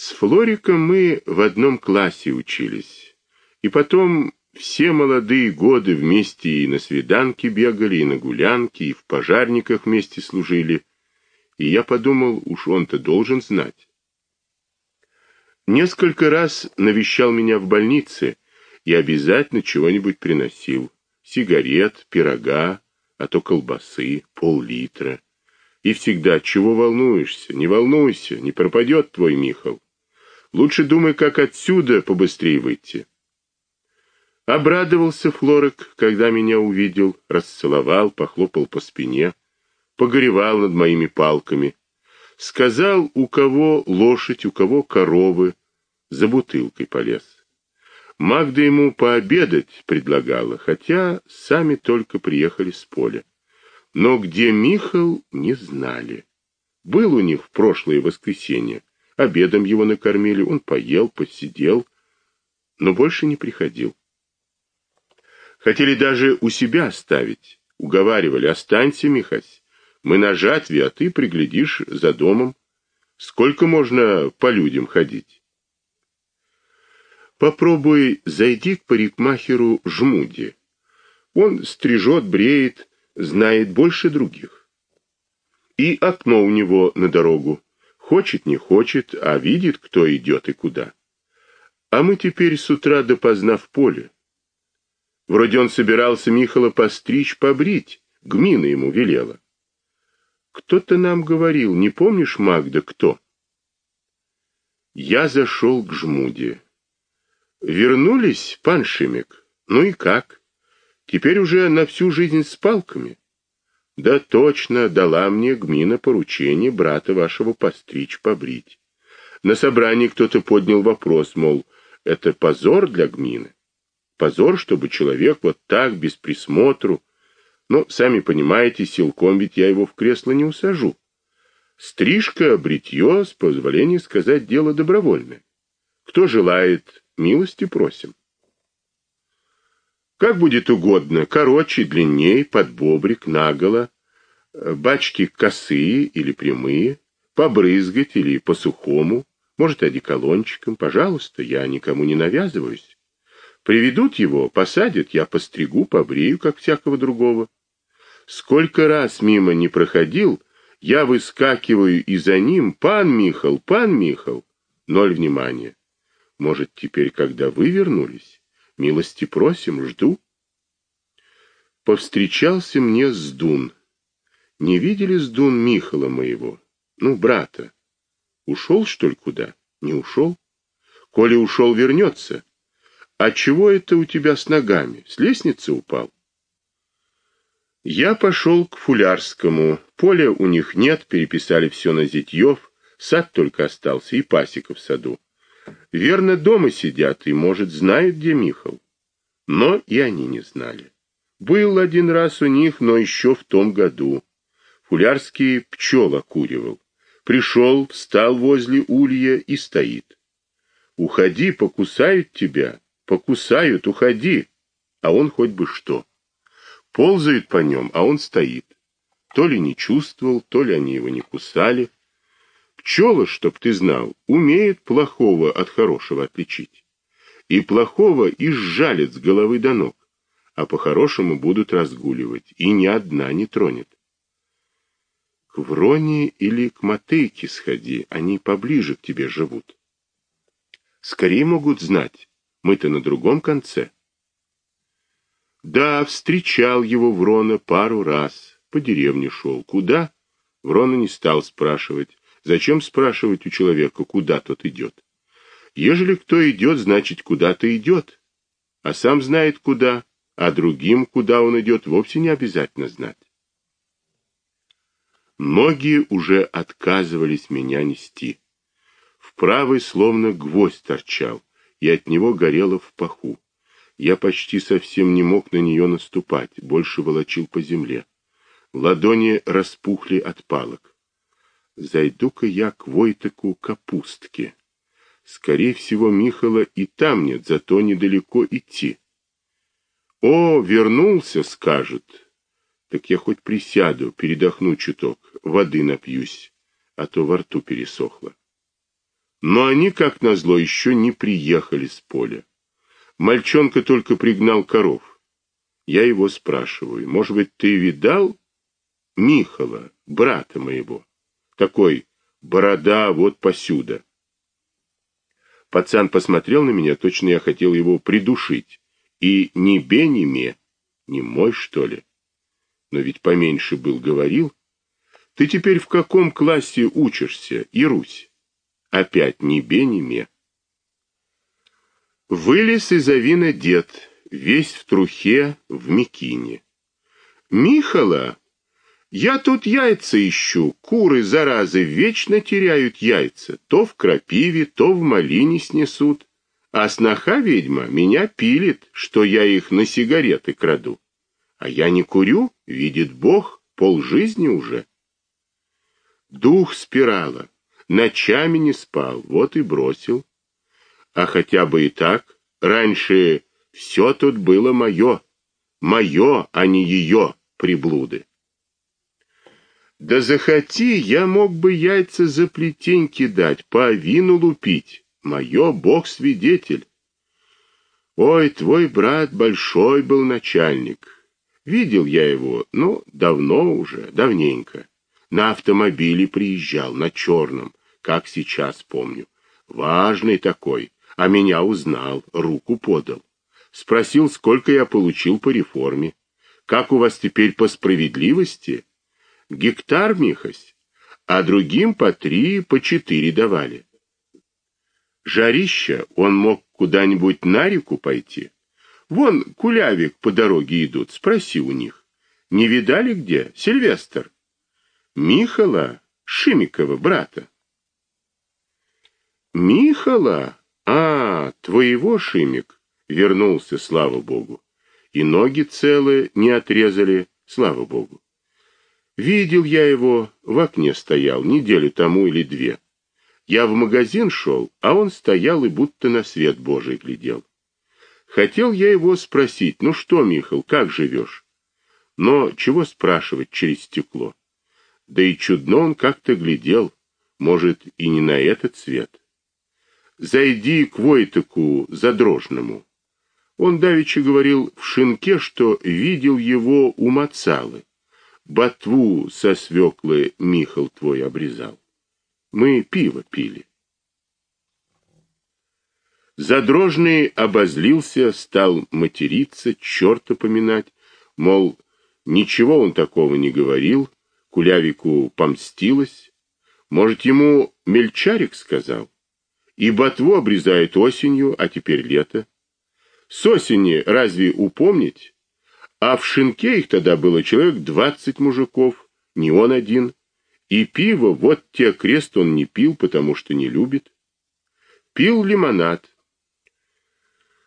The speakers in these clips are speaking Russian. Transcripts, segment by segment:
С Флориком мы в одном классе учились. И потом все молодые годы вместе и на свиданки бегали, и на гулянки, и в пожарниках вместе служили. И я подумал, уж он-то должен знать. Несколько раз навещал меня в больнице и обязательно чего-нибудь приносил. Сигарет, пирога, а то колбасы, пол-литра. И всегда, чего волнуешься? Не волнуйся, не пропадет твой Михал. Лучше думай, как отсюда побыстрее выйти. Обрадовался Флорик, когда меня увидел, расцеловал, похлопал по спине, погоревал над моими палками. Сказал, у кого лошадь, у кого коровы, за бутылкой полез. Магда ему пообедать предлагала, хотя сами только приехали с поля. Но где Михал, не знали. Был у них в прошлое воскресенье. Обедом его накормили, он поел, посидел, но больше не приходил. Хотели даже у себя оставить. Уговаривали, останься, Михась. Мы на жатве, а ты приглядишь за домом. Сколько можно по людям ходить? Попробуй зайди к парикмахеру Жмуди. Он стрижет, бреет, знает больше других. И окно у него на дорогу. Хочет, не хочет, а видит, кто идет и куда. А мы теперь с утра допоздна в поле. Вроде он собирался Михала постричь, побрить, Гмина ему велела. Кто-то нам говорил, не помнишь, Магда, кто? Я зашел к Жмуде. Вернулись, пан Шимик? Ну и как? Теперь уже на всю жизнь с палками? Да точно, дала мне Гмина поручение брата вашего постричь, побрить. На собрании кто-то поднял вопрос, мол, это позор для Гмины. Позор, чтобы человек вот так, без присмотру. Но, сами понимаете, силком ведь я его в кресло не усажу. Стрижка, бритье, с позволения сказать, дело добровольное. Кто желает, милости просим. Как будет угодно, короче, длиннее, под бобрик, наголо, бачки косые или прямые, побрызгать или по-сухому, может, одеколончиком, пожалуйста, я никому не навязываюсь. Приведут его, посадят, я постригу, побрею, как всякого другого. Сколько раз мимо не проходил, я выскакиваю и за ним, пан Михал, пан Михал. Ноль внимания. Может, теперь, когда вы вернулись, милости просим, жду. Повстречался мне Сдун. Не видели Сдун Михала моего? Ну, брата. Ушел, что ли, куда? Не ушел? Коли ушел, вернется. А чего это у тебя с ногами? С лестницы упал? Я пошел к Фулярскому. Поля у них нет, переписали все на Зятьев. Сад только остался и пасека в саду. Верно, дома сидят и, может, знают, где Михал. Но и они не знали. Был один раз у них, но еще в том году. Фулярский пчел окуривал. Пришел, встал возле улья и стоит. «Уходи, покусают тебя!» Покусают, уходи. А он хоть бы что. Ползают по нем, а он стоит. То ли не чувствовал, то ли они его не кусали. Пчела, чтоб ты знал, умеет плохого от хорошего отличить. И плохого изжалит с головы до ног, а по-хорошему будут разгуливать, и ни одна не тронет. К Вроне или к Матейке сходи, они поближе к тебе живут. Скорее могут знать, мы-то на другом конце. Да, встречал его Врона пару раз. По деревне шел. Куда? Врона не стал спрашивать. Зачем спрашивать у человека, куда тот идет? Ежели кто идет, значит, куда-то идет. А сам знает куда, а другим, куда он идет, вовсе не обязательно знать. Многие уже отказывались меня нести. В правой словно гвоздь торчал и от него горело в паху. Я почти совсем не мог на нее наступать, больше волочил по земле. Ладони распухли от палок. Зайду-ка я к Войтыку капустке. Скорее всего, Михала и там нет, зато недалеко идти. О, вернулся, скажет. Так я хоть присяду, передохну чуток, воды напьюсь, а то во рту пересохло. Но они, как назло, еще не приехали с поля. Мальчонка только пригнал коров. Я его спрашиваю: "Может быть, ты видал Михала, брата моего? Такой борода вот посюда". Пацан посмотрел на меня, точно я хотел его придушить. И ни бе, ни ме, не мой, что ли? Но ведь поменьше был, говорил. Ты теперь в каком классе учишься, Ирусь? Опять ни бе, ни ме. Вылез из авина дед, весь в трухе, в мекине. Михала, я тут яйца ищу. Куры, заразы, вечно теряют яйца. То в крапиве, то в малине снесут. А сноха ведьма меня пилит, что я их на сигареты краду. А я не курю, видит Бог, полжизни уже. Дух спирала, ночами не спал, вот и бросил. А хотя бы и так, раньше все тут было мое, мое, а не ее приблуды. Да захоти, я мог бы яйца за плетень кидать, по вину лупить. Мое Бог свидетель. Ой, твой брат большой был начальник. Видел я его, ну, давно уже, давненько. На автомобиле приезжал, на черном, как сейчас помню. Важный такой, а меня узнал, руку подал. Спросил, сколько я получил по реформе. Как у вас теперь по справедливости? Гектар михось, а другим по три, по четыре давали. Жарища, он мог куда-нибудь на реку пойти. Вон кулявик по дороге идут, спроси у них. Не видали где? Сильвестр. Михала, Шимикова брата. Михала? А, твоего Шимик вернулся, слава богу. И ноги целые не отрезали, слава богу. Видел я его, в окне стоял, неделю тому или две. Я в магазин шел, а он стоял и будто на свет Божий глядел. Хотел я его спросить, ну что, Михал, как живешь? Но чего спрашивать через стекло? Да и чудно он как-то глядел, может, и не на этот свет. Зайди к Войтыку задрожному. Он давеча говорил в шинке, что видел его у Мацалы ботву со свеклы Михал твой обрезал. Мы пиво пили. Задрожный обозлился, стал материться, черта поминать, мол, ничего он такого не говорил, Кулявику помстилось, может, ему мельчарик сказал, и ботву обрезает осенью, а теперь лето. С осени разве упомнить? А в шинке их тогда было человек двадцать мужиков, не он один. И пиво, вот те крест он не пил, потому что не любит. Пил лимонад.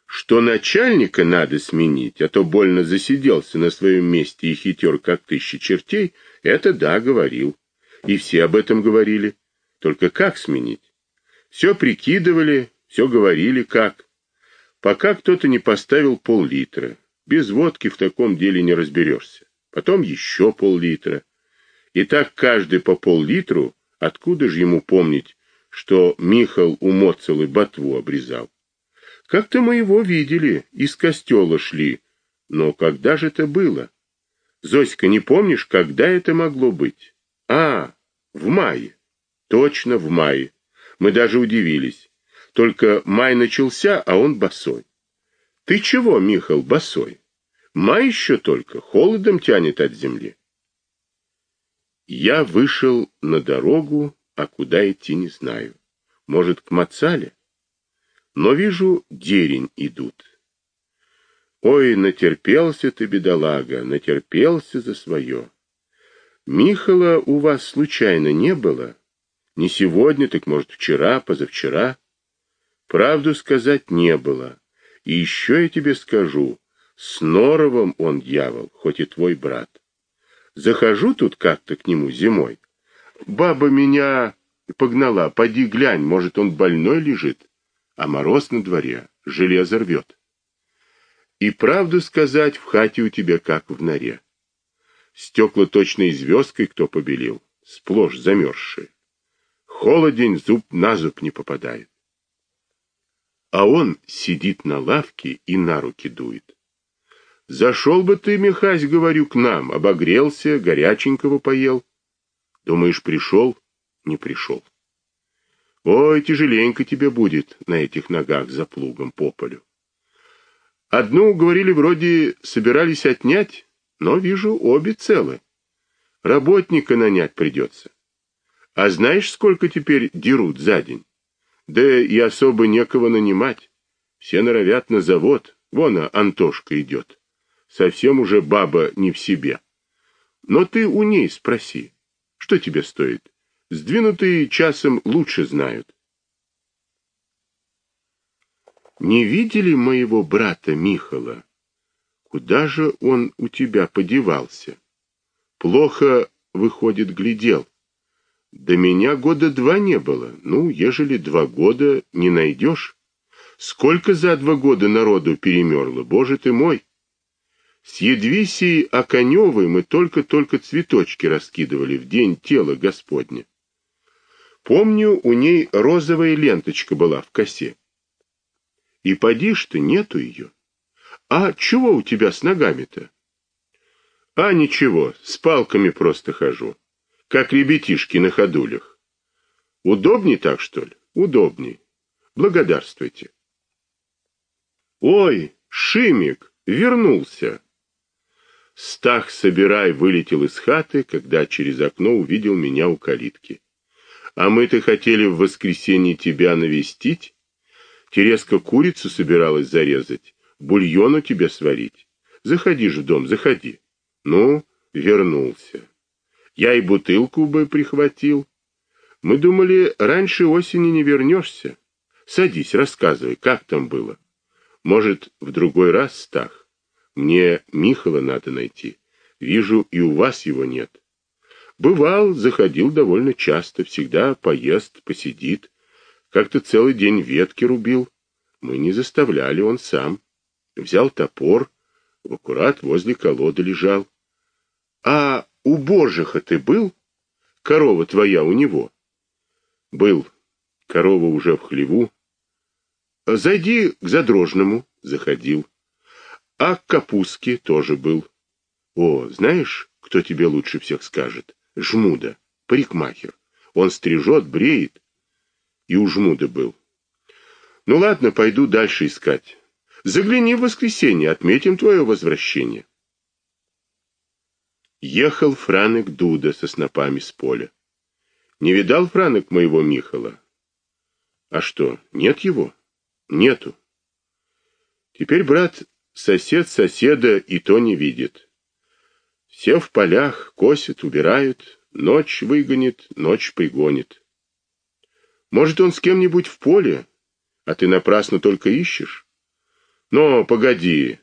Что начальника надо сменить, а то больно засиделся на своем месте и хитер, как тысяча чертей, это да, говорил. И все об этом говорили. Только как сменить? Все прикидывали, все говорили, как. Пока кто-то не поставил пол-литра. Без водки в таком деле не разберешься. Потом еще пол-литра. И так каждый по пол-литру, откуда же ему помнить, что Михал у Моцелы ботву обрезал? Как-то мы его видели, из костела шли. Но когда же это было? Зоська, не помнишь, когда это могло быть? А, в мае. Точно в мае. Мы даже удивились. Только май начался, а он босой. Ты чего, Михал, босой? Май еще только, холодом тянет от земли. Я вышел на дорогу, а куда идти не знаю. Может, к Мацале? Но вижу, дерень идут. Ой, натерпелся ты, бедолага, натерпелся за свое. Михала у вас случайно не было? Не сегодня, так, может, вчера, позавчера? Правду сказать не было. И еще я тебе скажу, с Норовым он дьявол, хоть и твой брат. Захожу тут как-то к нему зимой. Баба меня погнала, поди глянь, может, он больной лежит, а мороз на дворе, железо рвет. И правду сказать, в хате у тебя как в норе. Стекла точно и звездкой кто побелил, сплошь замерзшие. Холодень, зуб на зуб не попадает. А он сидит на лавке и на руки дует. Зашел бы ты, Михась, говорю, к нам, обогрелся, горяченького поел. Думаешь, пришел? Не пришел. Ой, тяжеленько тебе будет на этих ногах за плугом по полю. Одну, говорили, вроде собирались отнять, но вижу, обе целы. Работника нанять придется. А знаешь, сколько теперь дерут за день? Да и особо некого нанимать. Все норовят на завод. Вон, а Антошка идет. Совсем уже баба не в себе. Но ты у ней спроси, что тебе стоит. Сдвинутые часом лучше знают. Не видели моего брата Михала? Куда же он у тебя подевался? Плохо, выходит, глядел. До меня года два не было. Ну, ежели два года не найдешь. Сколько за два года народу перемерло, боже ты мой! С Едвисией Оконевой мы только-только цветочки раскидывали в день тела Господня. Помню, у ней розовая ленточка была в косе. И поди ж ты, нету ее. А чего у тебя с ногами-то? А ничего, с палками просто хожу, как ребятишки на ходулях. Удобней так, что ли? Удобней. Благодарствуйте. Ой, Шимик, вернулся. Стах, собирай, вылетел из хаты, когда через окно увидел меня у калитки. А мы-то хотели в воскресенье тебя навестить. Тереска курицу собиралась зарезать, бульону тебе сварить. Заходи же в дом, заходи. Ну, вернулся. Я и бутылку бы прихватил. Мы думали, раньше осени не вернешься. Садись, рассказывай, как там было. Может, в другой раз, Стах? Мне Михала надо найти. Вижу, и у вас его нет. Бывал, заходил довольно часто, всегда поест, посидит. Как-то целый день ветки рубил. Мы не заставляли, он сам. Взял топор, в аккурат возле колоды лежал. А у Боржиха ты был? Корова твоя у него? Был. Корова уже в хлеву. Зайди к задрожному, заходил. А к капустке тоже был. О, знаешь, кто тебе лучше всех скажет? Жмуда, парикмахер. Он стрижет, бреет. И у Жмуда был. Ну ладно, пойду дальше искать. Загляни в воскресенье, отметим твое возвращение. Ехал Франек Дуда со снопами с поля. Не видал Франек моего Михала? А что, нет его? Нету. Теперь, брат, Сосед соседа и то не видит. Все в полях, косят, убирают, ночь выгонит, ночь пригонит. Может, он с кем-нибудь в поле, а ты напрасно только ищешь? Но погоди,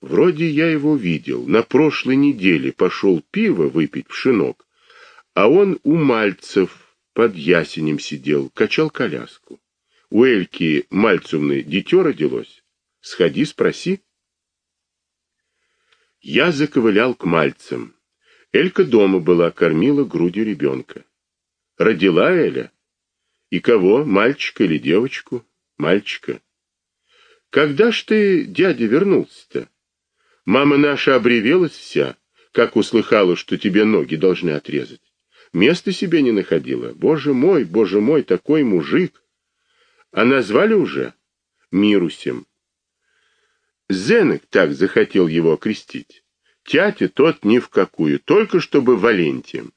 вроде я его видел, на прошлой неделе пошел пиво выпить в шинок, а он у Мальцев под ясенем сидел, качал коляску. У Эльки Мальцевны дитё родилось. Сходи, спроси. Я заковылял к мальцам. Элька дома была, кормила грудью ребенка. Родила Эля? И кого, мальчика или девочку? Мальчика. Когда ж ты, дядя, вернулся-то? Мама наша обревелась вся, как услыхала, что тебе ноги должны отрезать. Места себе не находила. Боже мой, боже мой, такой мужик. А назвали уже? Мирусем. Зенек так захотел его окрестить. Тятя тот ни в какую, только чтобы Валентием.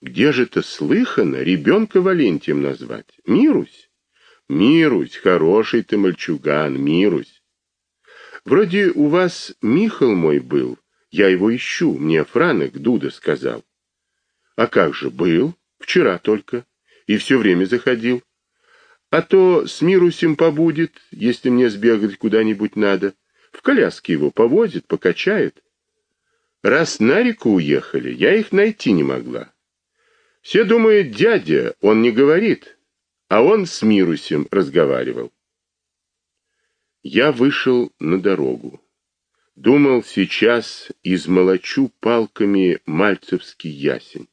Где же это слыхано ребенка Валентием назвать? Мирусь? Мирусь, хороший ты мальчуган, Мирусь. Вроде у вас Михал мой был, я его ищу, мне Франек Дуда сказал. А как же был? Вчера только. И все время заходил. А то с Мирусем побудет, если мне сбегать куда-нибудь надо. В коляске его повозит, покачает. Раз на реку уехали, я их найти не могла. Все думают, дядя, он не говорит, а он с Мирусем разговаривал. Я вышел на дорогу. Думал, сейчас измолочу палками мальцевский ясень.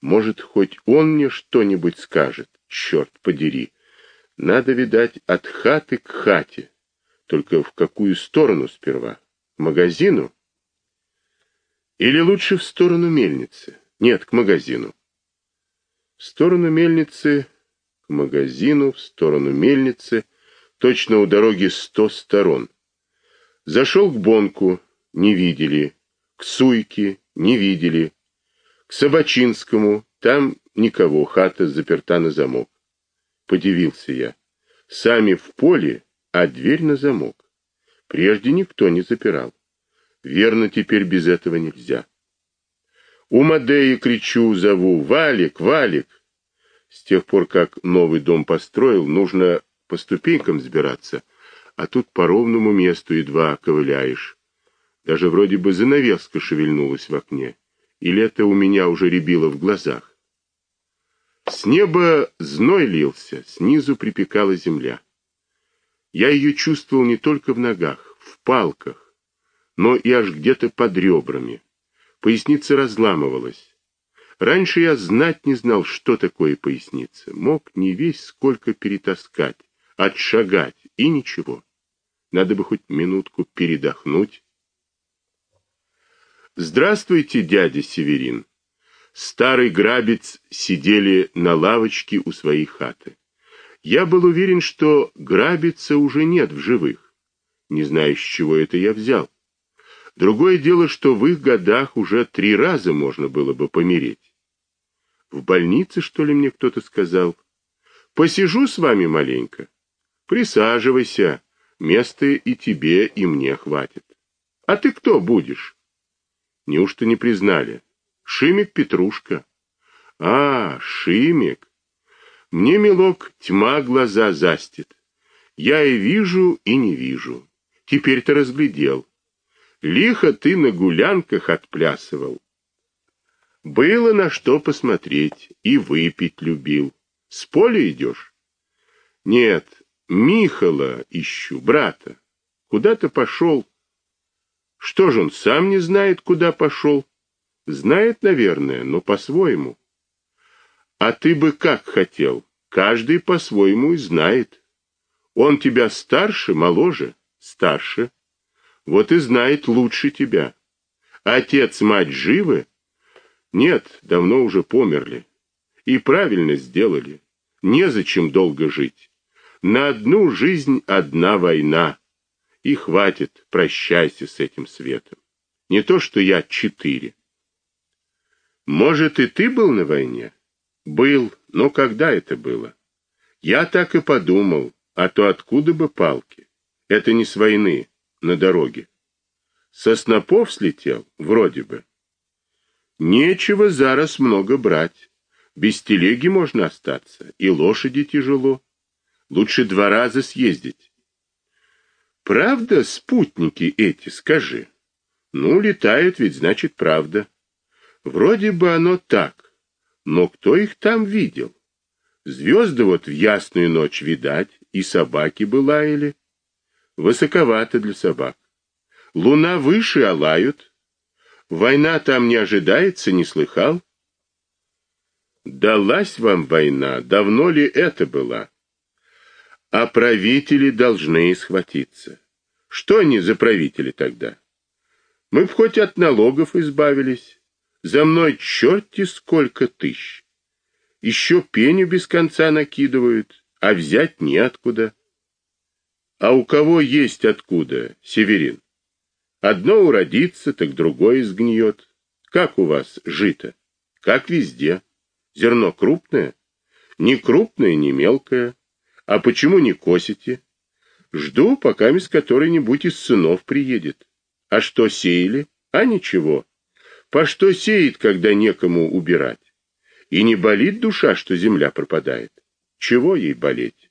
Может, хоть он мне что-нибудь скажет, черт подери. Надо, видать, от хаты к хате. Только в какую сторону сперва? К магазину? Или лучше в сторону мельницы? Нет, к магазину. В сторону мельницы, к магазину, в сторону мельницы. Точно у дороги сто сторон. Зашел к Бонку, не видели. К Суйке, не видели. К Собачинскому, там никого, хата заперта на замок. Подивился я. Сами в поле, а дверь на замок. Прежде никто не запирал. Верно, теперь без этого нельзя. У Мадеи кричу, зову, «Валик, Валик!» С тех пор, как новый дом построил, нужно по ступенькам сбираться, а тут по ровному месту едва ковыляешь. Даже вроде бы занавеска шевельнулась в окне. Или это у меня уже рябило в глазах? С неба зной лился, снизу припекала земля. Я ее чувствовал не только в ногах, в палках, но и аж где-то под ребрами. Поясница разламывалась. Раньше я знать не знал, что такое поясница. Мог не весь сколько перетаскать, отшагать, и ничего. Надо бы хоть минутку передохнуть. Здравствуйте, дядя Северин. Старый грабец сидели на лавочке у своей хаты. Я был уверен, что грабица уже нет в живых. Не знаю, с чего это я взял. Другое дело, что в их годах уже три раза можно было бы помереть. В больнице, что ли, мне кто-то сказал? Посижу с вами маленько. Присаживайся, места и тебе, и мне хватит. А ты кто будешь? Неужто не признали? Шимик Петрушка. А, Шимик. Мне, милок, тьма глаза застит. Я и вижу, и не вижу. Теперь-то разглядел. Лихо ты на гулянках отплясывал. Было на что посмотреть, и выпить любил. С поля идешь? Нет, Михала ищу, брата. Куда-то пошел. Что ж он сам не знает, куда пошел? Знает, наверное, но по-своему. А ты бы как хотел? Каждый по-своему и знает. Он тебя старше, моложе? Старше. Вот и знает лучше тебя. Отец, мать живы? Нет, давно уже померли. И правильно сделали. Незачем долго жить. На одну жизнь одна война. И хватит, прощайся с этим светом. Не то, что я четыре. Может, и ты был на войне? Был, но когда это было? Я так и подумал, а то откуда бы палки? Это не с войны на дороге. Со снопов слетел, вроде бы. Нечего зараз много брать. Без телеги можно остаться, и лошади тяжело. Лучше два раза съездить. Правда, спутники эти, скажи? Ну, летают ведь, значит, правда. Вроде бы оно так, но кто их там видел? Звезды вот в ясную ночь видать, и собаки бы лаяли. Высоковато для собак. Луна выше, а лают. Война там не ожидается, не слыхал? Далась вам война, давно ли это была? А правители должны схватиться. Что они за правители тогда? Мы б хоть от налогов избавились. За мной черти сколько тысяч. Еще пеню без конца накидывают, а взять неоткуда. А у кого есть откуда, Северин? Одно уродится, так другое сгниет. Как у вас жито? Как везде. Зерно крупное? Не крупное, не мелкое. А почему не косите? Жду, пока мисс который-нибудь из сынов приедет. А что сеяли? А ничего. По что сеет, когда некому убирать? И не болит душа, что земля пропадает? Чего ей болеть?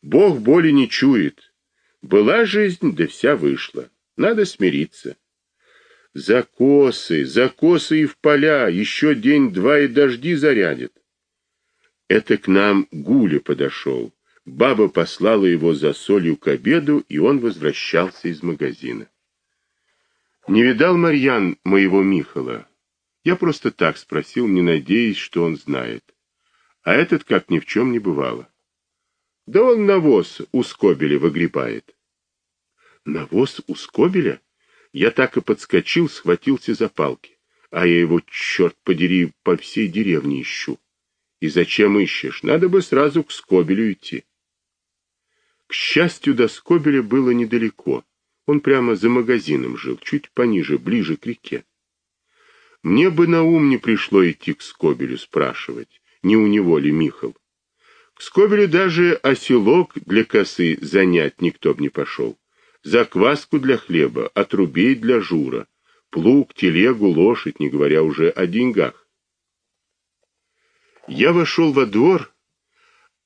Бог боли не чует. Была жизнь, да вся вышла. Надо смириться. Закосы, закосы и в поля, еще день-два и дожди зарядят. Это к нам Гуля подошел. Баба послала его за солью к обеду, и он возвращался из магазина. Не видал Марьян моего Михала? Я просто так спросил, не надеясь, что он знает. А этот как ни в чем не бывало. Да он навоз у скобеля выгребает. Навоз у скобеля? Я так и подскочил, схватился за палки. А я его, черт подери, по всей деревне ищу. И зачем ищешь? Надо бы сразу к скобелю идти. К счастью, до скобеля было недалеко. Он прямо за магазином жил, чуть пониже, ближе к реке. Мне бы на ум не пришло идти к скобелю спрашивать, не у него ли Михал. К скобелю даже оселок для косы занять никто б не пошел. Закваску для хлеба, отрубей для жура, плуг, телегу, лошадь, не говоря уже о деньгах. Я вошел во двор,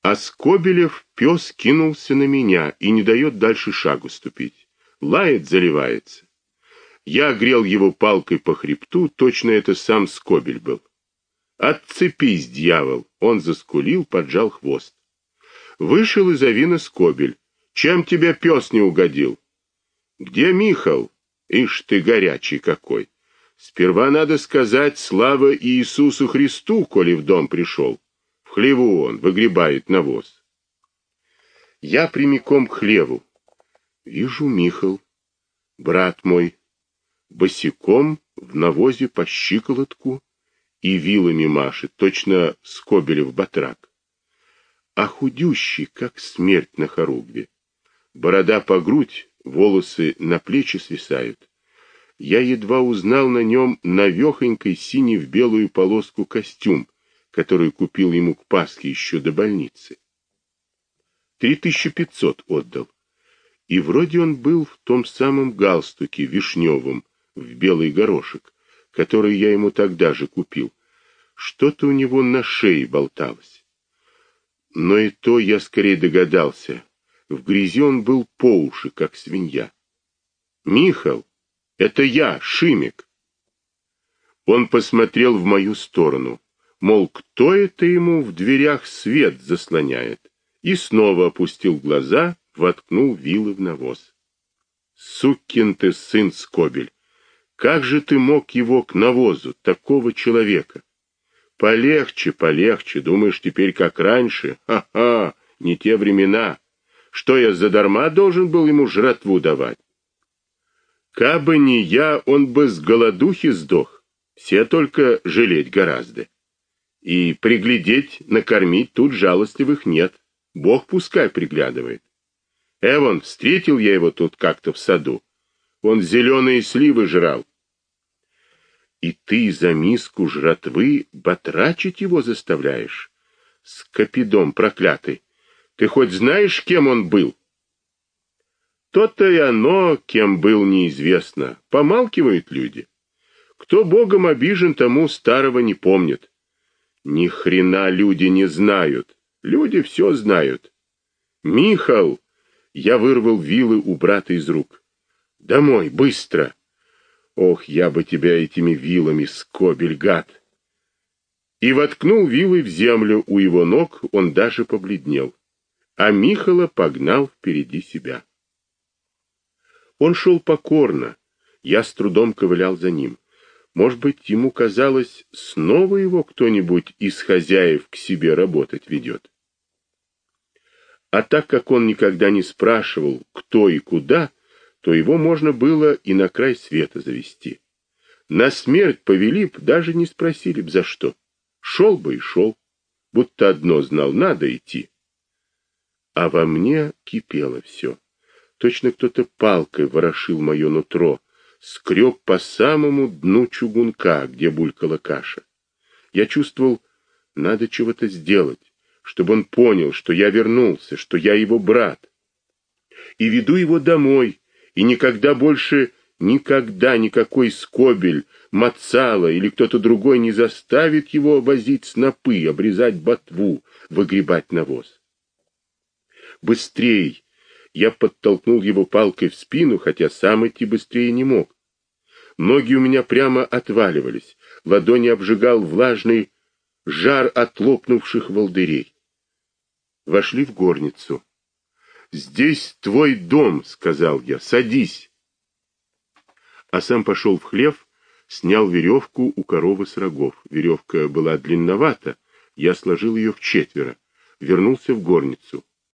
а Скобелев пес кинулся на меня и не дает дальше шагу ступить. Лает, заливается. Я грел его палкой по хребту, точно это сам Скобель был. Отцепись, дьявол! Он заскулил, поджал хвост. Вышел из авина Скобель. Чем тебе пес не угодил? Где Михал? Ишь ты горячий какой! Сперва надо сказать слава Иисусу Христу, коли в дом пришел. В хлеву он выгребает навоз. Я прямиком к хлеву. Вижу Михал, брат мой, босиком в навозе по щиколотку, и вилами машет, точно Скобелев батрак. А худющий, как смерть на хоругве. Борода по грудь, волосы на плечи свисают. Я едва узнал на нем навехонькой синий в белую полоску костюм, который купил ему к Пасхе еще до больницы. Три тысячи пятьсот отдал. И вроде он был в том самом галстуке вишневом, в белый горошек, который я ему тогда же купил. Что-то у него на шее болталось. Но и то я скорее догадался. В грязи он был по уши, как свинья. «Михал, это я, Шимик!» Он посмотрел в мою сторону, мол, кто это ему в дверях свет заслоняет, и снова опустил глаза, воткнул вилы в навоз. «Сукин ты сын Скобель! Как же ты мог его к навозу, такого человека? Полегче, полегче, думаешь, теперь как раньше? Ха-ха, не те времена. Что я задарма должен был ему жратву давать? Кабы не я, он бы с голодухи сдох. Все только жалеть гораздо. И приглядеть, накормить тут жалостливых нет. Бог пускай приглядывает. Эвон, встретил я его тут как-то в саду. Он зеленые сливы жрал. И ты за миску жратвы батрачить его заставляешь? Скопидом проклятый! Ты хоть знаешь, кем он был? То-то и оно, кем был, неизвестно. Помалкивают люди. Кто богом обижен, тому старого не помнит. Ни хрена люди не знают. Люди все знают. Михал, я вырвал вилы у брата из рук. Домой, быстро. Ох, я бы тебя этими вилами, скобель, гад! И воткнул вилы в землю у его ног, он даже побледнел. А Михала погнал впереди себя. Он шел покорно, я с трудом ковылял за ним. Может быть, ему казалось, снова его кто-нибудь из хозяев к себе работать ведет. А так как он никогда не спрашивал, кто и куда, то его можно было и на край света завести. На смерть повели б, даже не спросили б за что. Шел бы и шел, будто одно знал, надо идти. А во мне кипело все. Точно кто-то палкой ворошил мое нутро, скреб по самому дну чугунка, где булькала каша. Я чувствовал, надо чего-то сделать, чтобы он понял, что я вернулся, что я его брат. И веду его домой, и никогда больше, никогда никакой скобель, мацала или кто-то другой не заставит его возить снопы, обрезать ботву, выгребать навоз. Быстрей! Я подтолкнул его палкой в спину, хотя сам идти быстрее не мог. Ноги у меня прямо отваливались, ладони обжигал влажный жар от лопнувших волдырей. Вошли в горницу. «Здесь твой дом», — сказал я, — «садись». А сам пошел в хлев, снял веревку у коровы с рогов. Веревка была длинновата, Я сложил ее в четверо, вернулся в горницу.